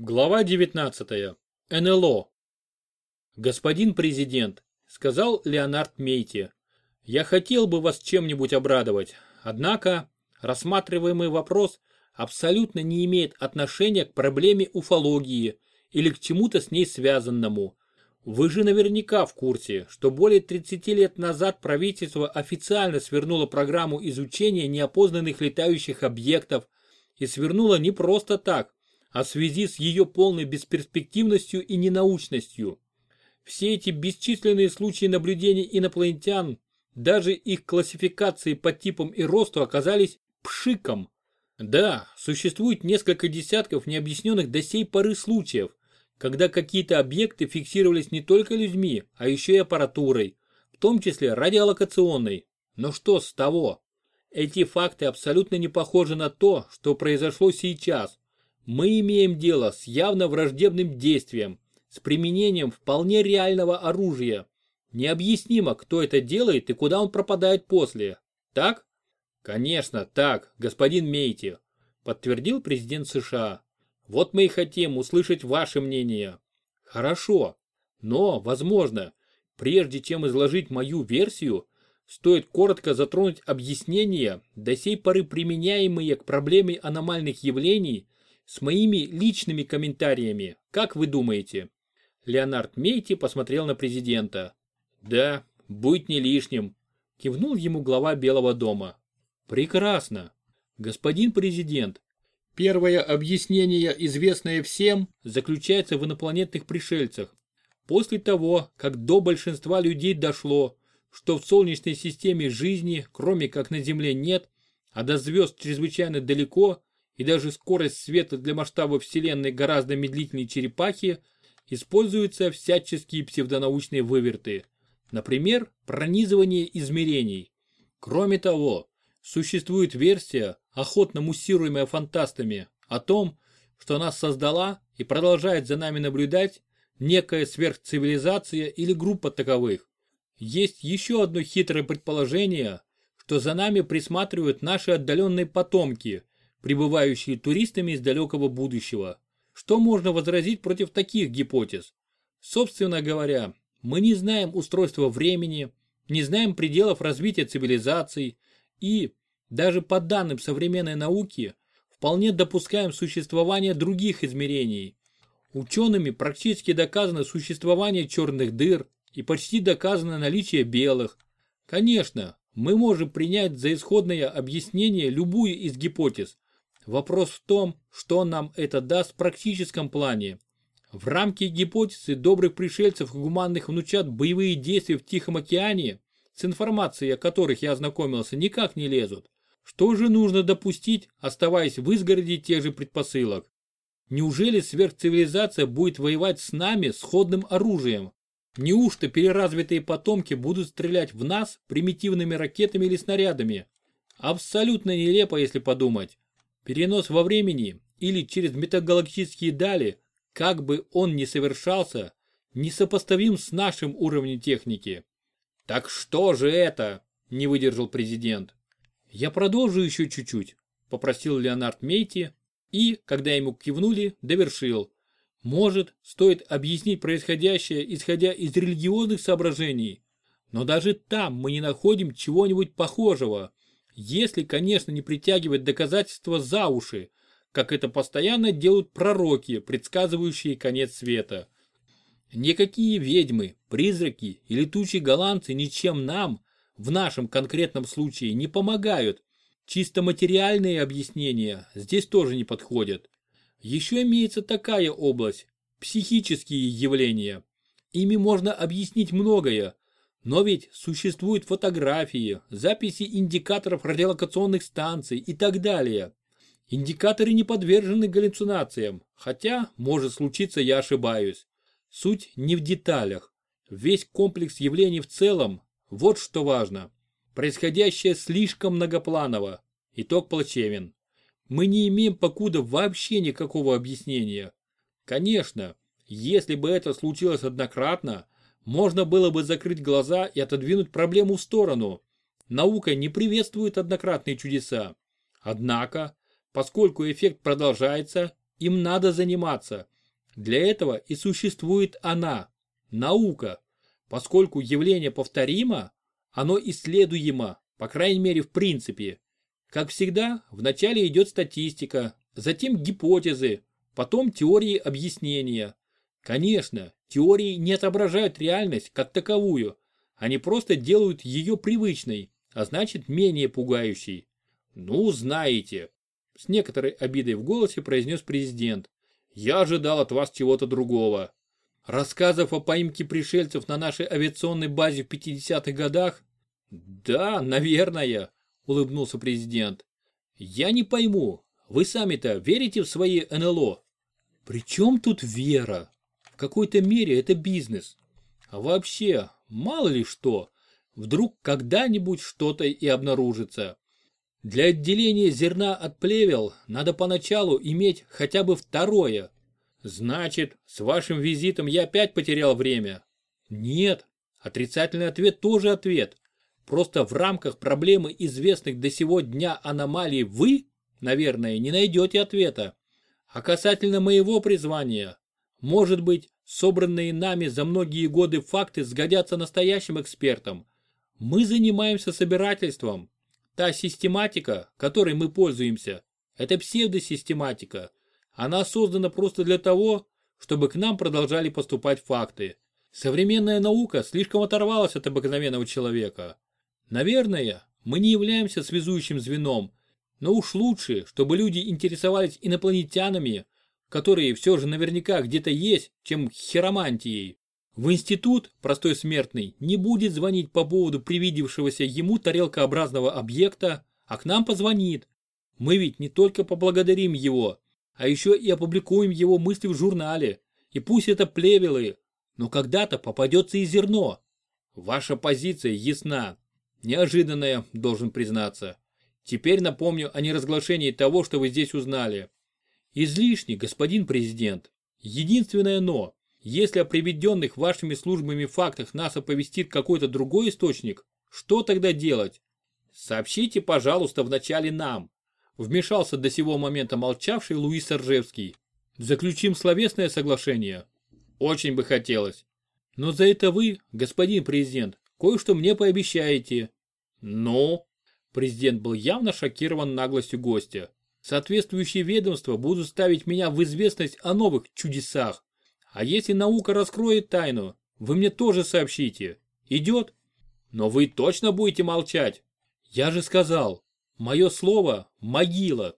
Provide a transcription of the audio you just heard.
Глава 19. НЛО. Господин президент, сказал Леонард Мейти, я хотел бы вас чем-нибудь обрадовать, однако рассматриваемый вопрос абсолютно не имеет отношения к проблеме уфологии или к чему-то с ней связанному. Вы же наверняка в курсе, что более 30 лет назад правительство официально свернуло программу изучения неопознанных летающих объектов и свернуло не просто так, а в связи с ее полной бесперспективностью и ненаучностью. Все эти бесчисленные случаи наблюдений инопланетян, даже их классификации по типам и росту оказались пшиком. Да, существует несколько десятков необъясненных до сей поры случаев, когда какие-то объекты фиксировались не только людьми, а еще и аппаратурой, в том числе радиолокационной. Но что с того? Эти факты абсолютно не похожи на то, что произошло сейчас, мы имеем дело с явно враждебным действием, с применением вполне реального оружия. Необъяснимо, кто это делает и куда он пропадает после. Так? Конечно, так, господин Мейти, подтвердил президент США. Вот мы и хотим услышать ваше мнение. Хорошо, но, возможно, прежде чем изложить мою версию, стоит коротко затронуть объяснения, до сей поры применяемые к проблеме аномальных явлений с моими личными комментариями, как вы думаете?» Леонард Мейти посмотрел на президента. «Да, будь не лишним», – кивнул ему глава Белого дома. «Прекрасно. Господин президент, первое объяснение, известное всем, заключается в инопланетных пришельцах. После того, как до большинства людей дошло, что в Солнечной системе жизни, кроме как на Земле, нет, а до звезд чрезвычайно далеко, и даже скорость света для масштаба Вселенной гораздо медлительнее черепахи, используются всяческие псевдонаучные выверты. Например, пронизывание измерений. Кроме того, существует версия, охотно муссируемая фантастами, о том, что нас создала и продолжает за нами наблюдать некая сверхцивилизация или группа таковых. Есть еще одно хитрое предположение, что за нами присматривают наши отдаленные потомки, прибывающие туристами из далекого будущего. Что можно возразить против таких гипотез? Собственно говоря, мы не знаем устройства времени, не знаем пределов развития цивилизаций и, даже по данным современной науки, вполне допускаем существование других измерений. Учеными практически доказано существование черных дыр и почти доказано наличие белых. Конечно, мы можем принять за исходное объяснение любую из гипотез, Вопрос в том, что нам это даст в практическом плане. В рамки гипотезы добрых пришельцев и гуманных внучат боевые действия в Тихом океане, с информацией о которых я ознакомился, никак не лезут. Что же нужно допустить, оставаясь в изгороде тех же предпосылок? Неужели сверхцивилизация будет воевать с нами сходным оружием? Неужто переразвитые потомки будут стрелять в нас примитивными ракетами или снарядами? Абсолютно нелепо, если подумать. Перенос во времени или через метагалактические дали, как бы он ни совершался, несопоставим с нашим уровнем техники. «Так что же это?» – не выдержал президент. «Я продолжу еще чуть-чуть», – попросил Леонард Мейти и, когда ему кивнули, довершил. «Может, стоит объяснить происходящее, исходя из религиозных соображений, но даже там мы не находим чего-нибудь похожего, если, конечно, не притягивать доказательства за уши, как это постоянно делают пророки, предсказывающие конец света. Никакие ведьмы, призраки и летучие голландцы ничем нам, в нашем конкретном случае, не помогают. Чисто материальные объяснения здесь тоже не подходят. Еще имеется такая область – психические явления. Ими можно объяснить многое, но ведь существуют фотографии, записи индикаторов радиолокационных станций и так далее. Индикаторы не подвержены галлюцинациям, хотя, может случиться, я ошибаюсь. Суть не в деталях. Весь комплекс явлений в целом, вот что важно. Происходящее слишком многопланово. Итог плачевен. Мы не имеем покуда вообще никакого объяснения. Конечно, если бы это случилось однократно, можно было бы закрыть глаза и отодвинуть проблему в сторону. Наука не приветствует однократные чудеса. Однако, поскольку эффект продолжается, им надо заниматься. Для этого и существует она, наука. Поскольку явление повторимо, оно исследуемо, по крайней мере в принципе. Как всегда, вначале идет статистика, затем гипотезы, потом теории объяснения. Конечно, теории не отображают реальность как таковую, они просто делают ее привычной, а значит менее пугающей. Ну, знаете, с некоторой обидой в голосе произнес президент. Я ожидал от вас чего-то другого. Рассказов о поимке пришельцев на нашей авиационной базе в 50-х годах? Да, наверное, улыбнулся президент. Я не пойму, вы сами-то верите в свои НЛО? При чем тут вера? Какой-то мере это бизнес. А вообще, мало ли что, вдруг когда-нибудь что-то и обнаружится. Для отделения зерна от плевел надо поначалу иметь хотя бы второе. Значит, с вашим визитом я опять потерял время? Нет, отрицательный ответ тоже ответ. Просто в рамках проблемы известных до сего дня аномалий вы, наверное, не найдете ответа. А касательно моего призвания, может быть, собранные нами за многие годы факты сгодятся настоящим экспертам. Мы занимаемся собирательством. Та систематика, которой мы пользуемся, это псевдосистематика. Она создана просто для того, чтобы к нам продолжали поступать факты. Современная наука слишком оторвалась от обыкновенного человека. Наверное, мы не являемся связующим звеном, но уж лучше, чтобы люди интересовались инопланетянами, которые все же наверняка где-то есть, чем хиромантией. В институт простой смертный не будет звонить по поводу привидевшегося ему тарелкообразного объекта, а к нам позвонит. Мы ведь не только поблагодарим его, а еще и опубликуем его мысли в журнале. И пусть это плевелы, но когда-то попадется и зерно. Ваша позиция ясна. Неожиданная, должен признаться. Теперь напомню о неразглашении того, что вы здесь узнали. Излишне, господин президент. Единственное «но». Если о приведенных вашими службами фактах нас оповестит какой-то другой источник, что тогда делать? Сообщите, пожалуйста, вначале нам. Вмешался до сего момента молчавший Луис Ржевский. Заключим словесное соглашение. Очень бы хотелось. Но за это вы, господин президент, Кое-что мне пообещаете. Ну? Президент был явно шокирован наглостью гостя. Соответствующие ведомства будут ставить меня в известность о новых чудесах. А если наука раскроет тайну, вы мне тоже сообщите. Идет? Но вы точно будете молчать? Я же сказал, мое слово – могила.